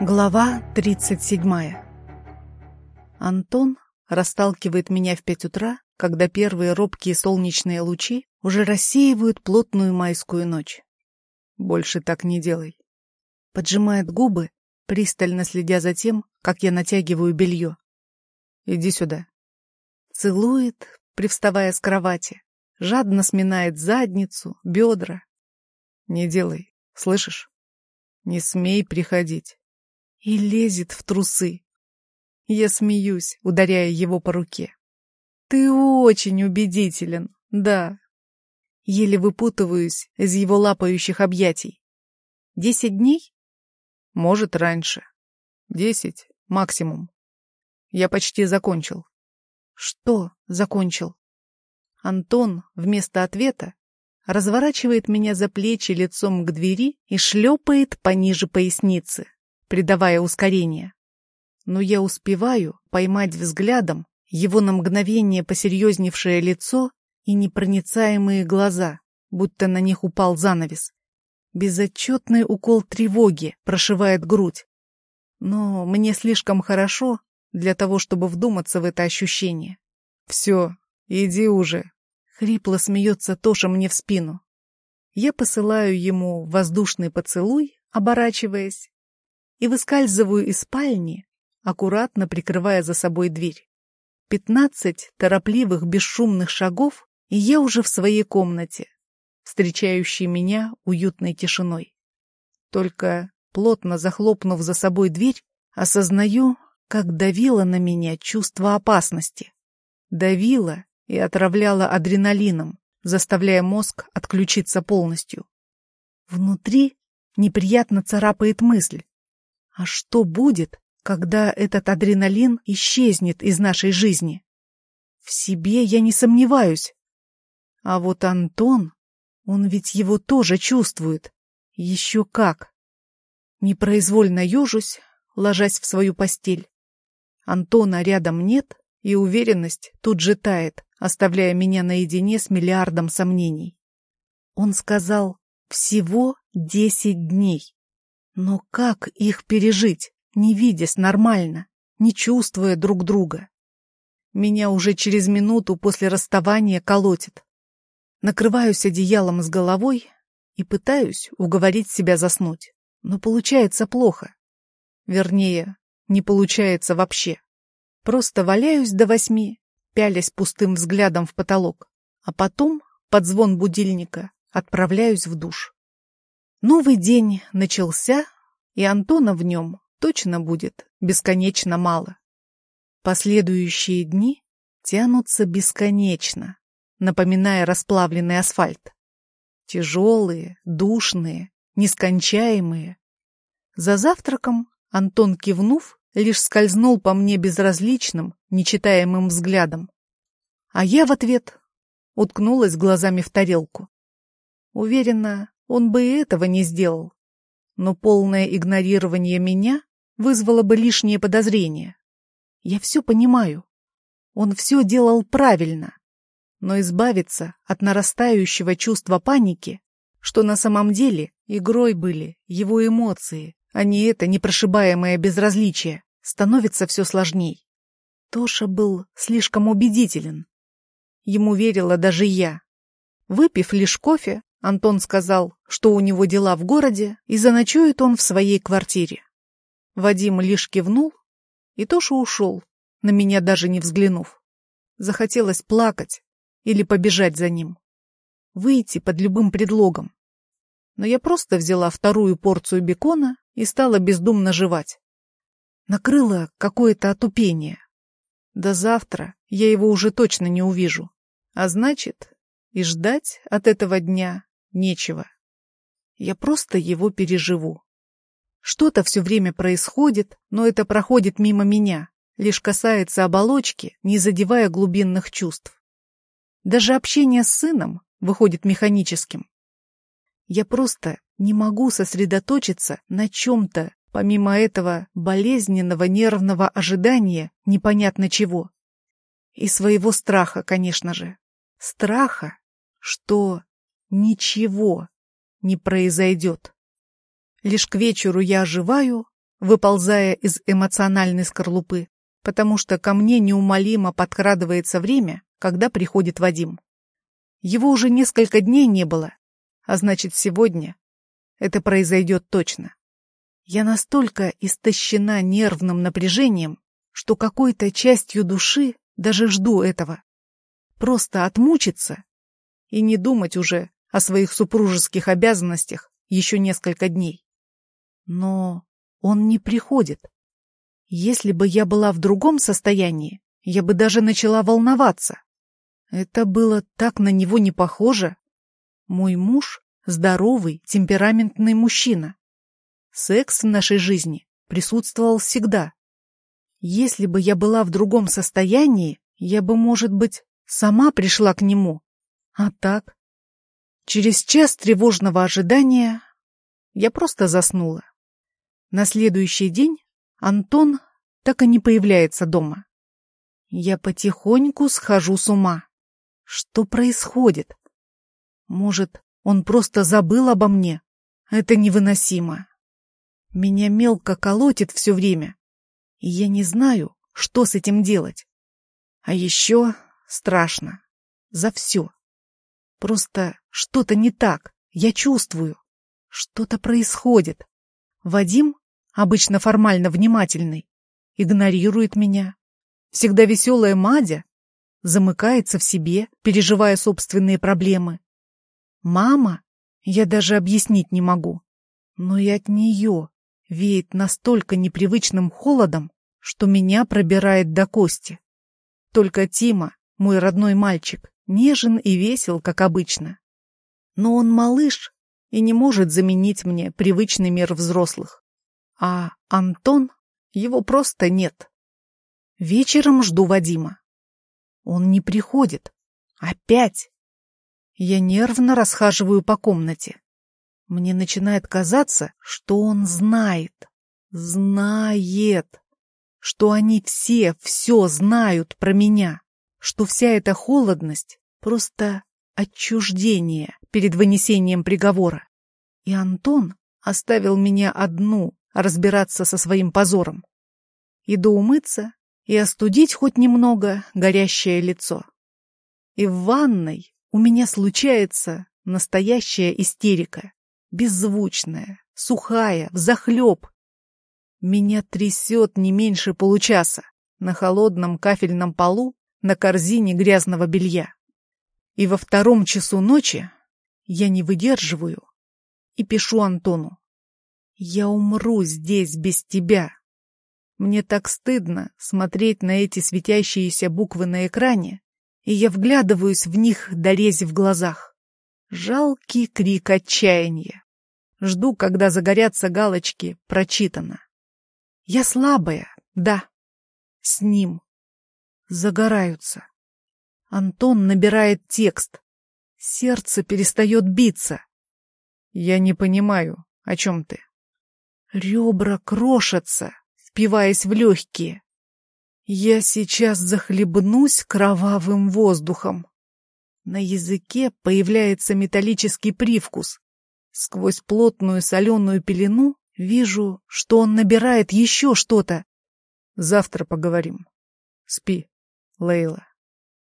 Глава 37. Антон расталкивает меня в пять утра, когда первые робкие солнечные лучи уже рассеивают плотную майскую ночь. Больше так не делай. Поджимает губы, пристально следя за тем, как я натягиваю белье. Иди сюда. Целует, привставая с кровати, жадно сминает задницу, бедра. Не делай, слышишь? Не смей приходить и лезет в трусы. Я смеюсь, ударяя его по руке. Ты очень убедителен, да. Еле выпутываюсь из его лапающих объятий. Десять дней? Может, раньше. Десять, максимум. Я почти закончил. Что закончил? Антон вместо ответа разворачивает меня за плечи лицом к двери и шлепает пониже поясницы придавая ускорение. Но я успеваю поймать взглядом его на мгновение посерьезневшее лицо и непроницаемые глаза, будто на них упал занавес. Безотчетный укол тревоги прошивает грудь. Но мне слишком хорошо для того, чтобы вдуматься в это ощущение. «Все, иди уже!» — хрипло смеется Тоша мне в спину. Я посылаю ему воздушный поцелуй, оборачиваясь, и выскальзываю из спальни, аккуратно прикрывая за собой дверь. Пятнадцать торопливых бесшумных шагов, и я уже в своей комнате, встречающей меня уютной тишиной. Только, плотно захлопнув за собой дверь, осознаю, как давило на меня чувство опасности. Давило и отравляло адреналином, заставляя мозг отключиться полностью. Внутри неприятно царапает мысль. А что будет, когда этот адреналин исчезнет из нашей жизни? В себе я не сомневаюсь. А вот Антон, он ведь его тоже чувствует. Еще как. Непроизвольно ежусь, ложась в свою постель. Антона рядом нет, и уверенность тут же тает, оставляя меня наедине с миллиардом сомнений. Он сказал «всего десять дней». Но как их пережить, не видясь нормально, не чувствуя друг друга? Меня уже через минуту после расставания колотит. Накрываюсь одеялом с головой и пытаюсь уговорить себя заснуть. Но получается плохо. Вернее, не получается вообще. Просто валяюсь до восьми, пялясь пустым взглядом в потолок, а потом, под звон будильника, отправляюсь в душ. Новый день начался, и Антона в нем точно будет бесконечно мало. Последующие дни тянутся бесконечно, напоминая расплавленный асфальт. Тяжелые, душные, нескончаемые. За завтраком Антон, кивнув, лишь скользнул по мне безразличным, нечитаемым взглядом. А я в ответ уткнулась глазами в тарелку. Уверена, он бы и этого не сделал. Но полное игнорирование меня вызвало бы лишние подозрения. Я все понимаю. Он все делал правильно. Но избавиться от нарастающего чувства паники, что на самом деле игрой были его эмоции, а не это непрошибаемое безразличие, становится все сложней. Тоша был слишком убедителен. Ему верила даже я. Выпив лишь кофе, Антон сказал, что у него дела в городе, и заночует он в своей квартире. Вадим лишь кивнул, и Тоша ушел, на меня даже не взглянув. Захотелось плакать или побежать за ним. Выйти под любым предлогом. Но я просто взяла вторую порцию бекона и стала бездумно жевать. Накрыло какое-то отупение. До завтра я его уже точно не увижу. А значит, и ждать от этого дня нечего. Я просто его переживу. Что-то все время происходит, но это проходит мимо меня, лишь касается оболочки, не задевая глубинных чувств. Даже общение с сыном выходит механическим. Я просто не могу сосредоточиться на чем-то, помимо этого болезненного нервного ожидания непонятно чего. И своего страха, конечно же. Страха, что ничего не произойдет. Лишь к вечеру я оживаю, выползая из эмоциональной скорлупы, потому что ко мне неумолимо подкрадывается время, когда приходит Вадим. Его уже несколько дней не было, а значит, сегодня это произойдет точно. Я настолько истощена нервным напряжением, что какой-то частью души даже жду этого. Просто отмучиться и не думать уже о своих супружеских обязанностях еще несколько дней. Но он не приходит. Если бы я была в другом состоянии, я бы даже начала волноваться. Это было так на него не похоже. Мой муж — здоровый, темпераментный мужчина. Секс в нашей жизни присутствовал всегда. Если бы я была в другом состоянии, я бы, может быть, сама пришла к нему. А так? Через час тревожного ожидания я просто заснула. На следующий день Антон так и не появляется дома. Я потихоньку схожу с ума. Что происходит? Может, он просто забыл обо мне? Это невыносимо. Меня мелко колотит все время, и я не знаю, что с этим делать. А еще страшно. За все. Просто что-то не так. Я чувствую. Что-то происходит. Вадим, обычно формально внимательный, игнорирует меня. Всегда веселая Мадя замыкается в себе, переживая собственные проблемы. Мама, я даже объяснить не могу, но и от нее веет настолько непривычным холодом, что меня пробирает до кости. Только Тима, мой родной мальчик, нежен и весел, как обычно. Но он малыш и не может заменить мне привычный мир взрослых. А Антон, его просто нет. Вечером жду Вадима. Он не приходит. Опять. Я нервно расхаживаю по комнате. Мне начинает казаться, что он знает. Знает. Что они все все знают про меня. Что вся эта холодность — просто отчуждение перед вынесением приговора. И Антон оставил меня одну разбираться со своим позором. Иду умыться и остудить хоть немного горящее лицо. И в ванной у меня случается настоящая истерика, беззвучная, сухая, взахлеб. Меня трясет не меньше получаса на холодном кафельном полу на корзине грязного белья. И во втором часу ночи я не выдерживаю и пишу Антону. Я умру здесь без тебя. Мне так стыдно смотреть на эти светящиеся буквы на экране, и я вглядываюсь в них до рези в глазах. Жалкий крик отчаяния. Жду, когда загорятся галочки «Прочитано». Я слабая, да. С ним. Загораются. Антон набирает текст. Сердце перестает биться. Я не понимаю, о чем ты. Ребра крошатся впиваясь в легкие. Я сейчас захлебнусь кровавым воздухом. На языке появляется металлический привкус. Сквозь плотную соленую пелену вижу, что он набирает еще что-то. Завтра поговорим. Спи, Лейла.